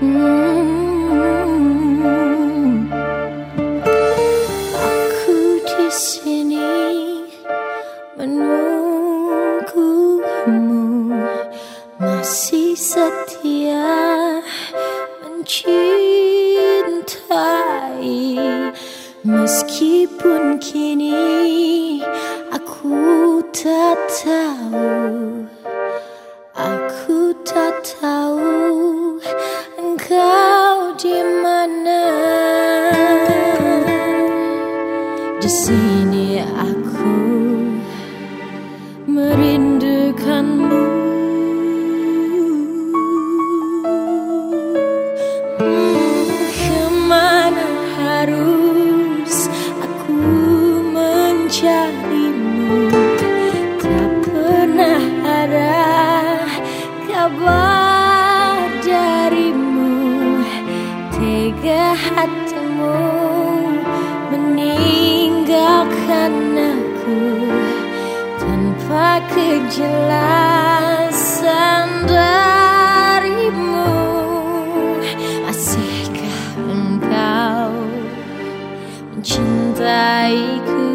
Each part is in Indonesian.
Hmm, aku di sini menunggumu masih setia mencintai meskipun kini. Sini aku merindukanmu. Ke mana harus aku mencarimu Tak pernah ada kabar kejelasan darimu. Masihkah engkau mencintaiku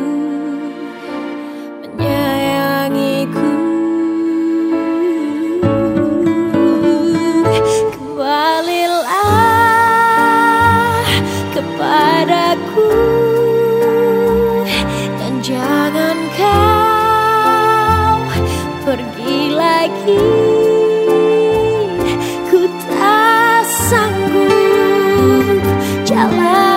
Menyayangiku? Kembalilah Ku tak sanggup jalani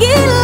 gila